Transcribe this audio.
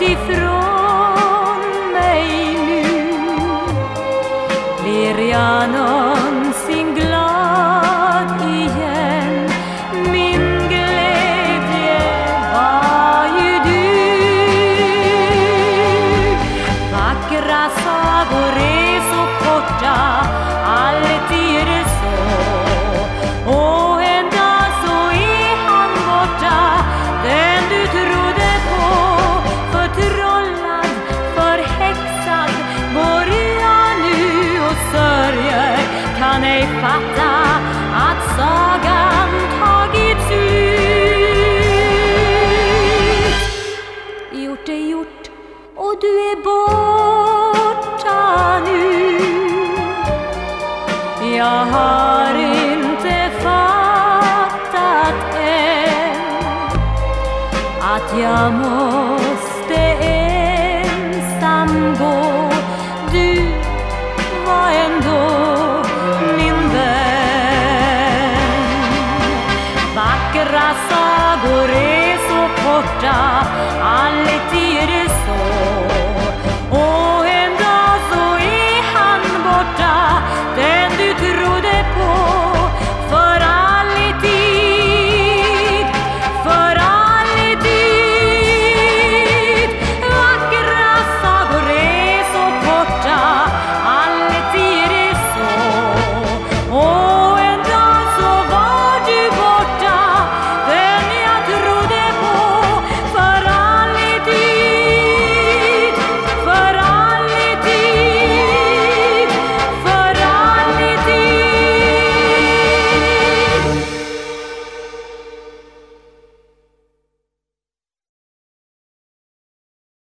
långt ifrån mig nu. Blir jag någonsin glad igen. Min glädje var ju du? Vackra sagor sörjer Kan ej fatta att sagan tagit ut. Gjort är gjort och du är borta nu. Jag har inte fattat än att jag måste dagar är så korta, alltid är det så.